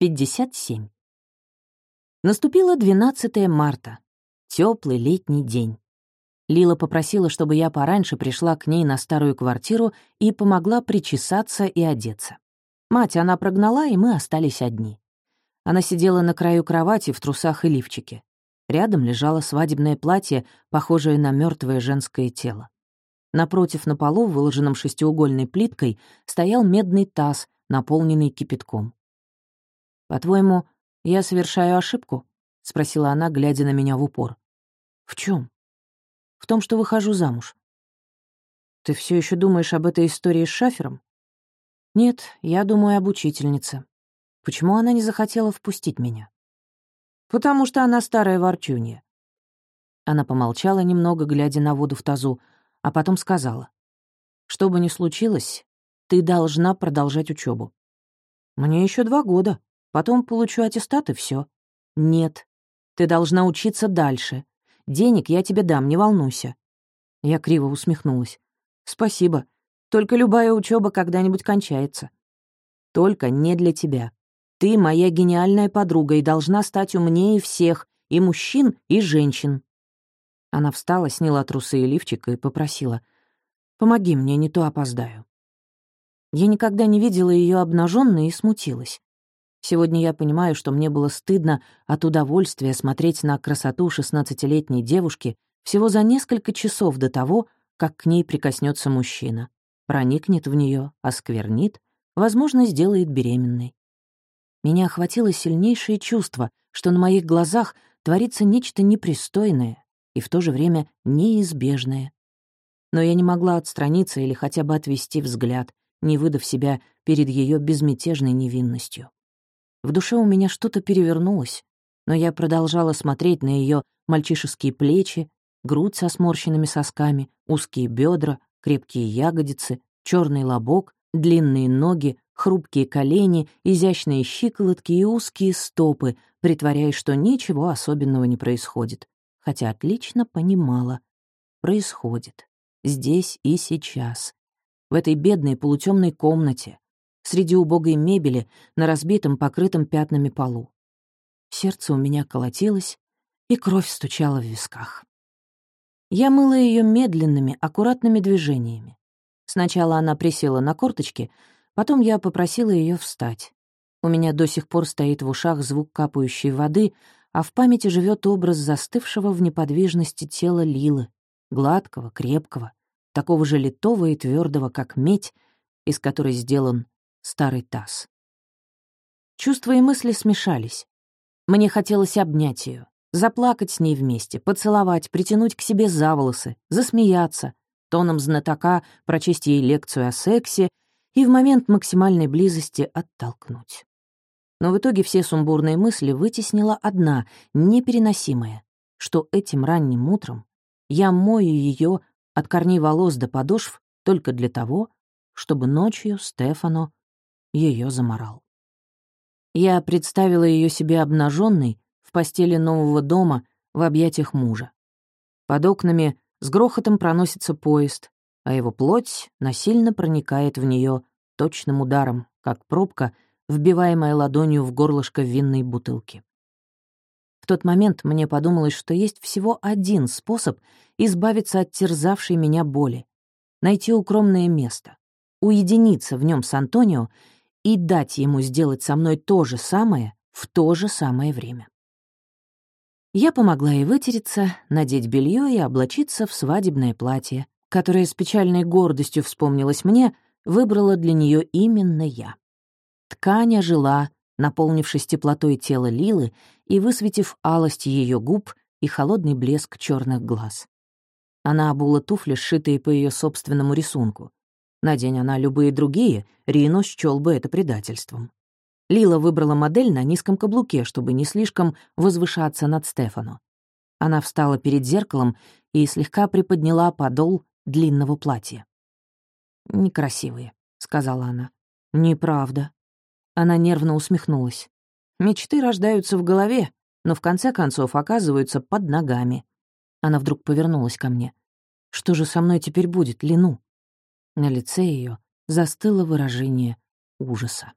57. Наступило 12 марта. Теплый летний день. Лила попросила, чтобы я пораньше пришла к ней на старую квартиру и помогла причесаться и одеться. Мать она прогнала, и мы остались одни. Она сидела на краю кровати в трусах и лифчике. Рядом лежало свадебное платье, похожее на мертвое женское тело. Напротив на полу, выложенном шестиугольной плиткой, стоял медный таз, наполненный кипятком. «По-твоему, я совершаю ошибку?» — спросила она, глядя на меня в упор. «В чем? «В том, что выхожу замуж». «Ты все еще думаешь об этой истории с шафером?» «Нет, я думаю об учительнице. Почему она не захотела впустить меня?» «Потому что она старая ворчунья». Она помолчала немного, глядя на воду в тазу, а потом сказала. «Что бы ни случилось, ты должна продолжать учебу. Мне еще два года. Потом получу аттестат и все. Нет. Ты должна учиться дальше. Денег я тебе дам, не волнуйся. Я криво усмехнулась. Спасибо. Только любая учеба когда-нибудь кончается. Только не для тебя. Ты моя гениальная подруга и должна стать умнее всех, и мужчин, и женщин. Она встала, сняла трусы и лифчик и попросила. «Помоги мне, не то опоздаю». Я никогда не видела ее обнаженной и смутилась. Сегодня я понимаю, что мне было стыдно от удовольствия смотреть на красоту шестнадцатилетней девушки всего за несколько часов до того, как к ней прикоснется мужчина. Проникнет в нее, осквернит, возможно, сделает беременной. Меня охватило сильнейшее чувство, что на моих глазах творится нечто непристойное и в то же время неизбежное. Но я не могла отстраниться или хотя бы отвести взгляд, не выдав себя перед ее безмятежной невинностью. В душе у меня что-то перевернулось, но я продолжала смотреть на ее мальчишеские плечи, грудь со сморщенными сосками, узкие бедра, крепкие ягодицы, черный лобок, длинные ноги, хрупкие колени, изящные щиколотки и узкие стопы, притворяясь, что ничего особенного не происходит, хотя отлично понимала. Происходит. Здесь и сейчас. В этой бедной полутемной комнате, среди убогой мебели на разбитом, покрытом пятнами полу. Сердце у меня колотилось, и кровь стучала в висках. Я мыла ее медленными, аккуратными движениями. Сначала она присела на корточки, потом я попросила ее встать. У меня до сих пор стоит в ушах звук капающей воды, а в памяти живет образ застывшего в неподвижности тела Лилы, гладкого, крепкого, такого же литого и твердого, как медь, из которой сделан старый таз. Чувства и мысли смешались. Мне хотелось обнять ее, заплакать с ней вместе, поцеловать, притянуть к себе за волосы, засмеяться, тоном знатока прочесть ей лекцию о сексе и в момент максимальной близости оттолкнуть. Но в итоге все сумбурные мысли вытеснила одна, непереносимая, что этим ранним утром я мою ее от корней волос до подошв только для того, чтобы ночью Стефано ее заморал. Я представила ее себе обнаженной в постели нового дома в объятиях мужа. Под окнами с грохотом проносится поезд, а его плоть насильно проникает в нее точным ударом, как пробка, вбиваемая ладонью в горлышко винной бутылки. В тот момент мне подумалось, что есть всего один способ избавиться от терзавшей меня боли — найти укромное место, уединиться в нем с Антонио и дать ему сделать со мной то же самое в то же самое время. Я помогла ей вытереться, надеть белье и облачиться в свадебное платье, которое с печальной гордостью вспомнилось мне, выбрала для нее именно я. Ткань ожила, наполнившись теплотой тела Лилы и высветив алость ее губ и холодный блеск черных глаз. Она обула туфли, сшитые по ее собственному рисунку. Надень она любые другие, Рино счёл бы это предательством. Лила выбрала модель на низком каблуке, чтобы не слишком возвышаться над Стефану. Она встала перед зеркалом и слегка приподняла подол длинного платья. «Некрасивые», — сказала она. «Неправда». Она нервно усмехнулась. «Мечты рождаются в голове, но в конце концов оказываются под ногами». Она вдруг повернулась ко мне. «Что же со мной теперь будет, Лину?» На лице ее застыло выражение ужаса.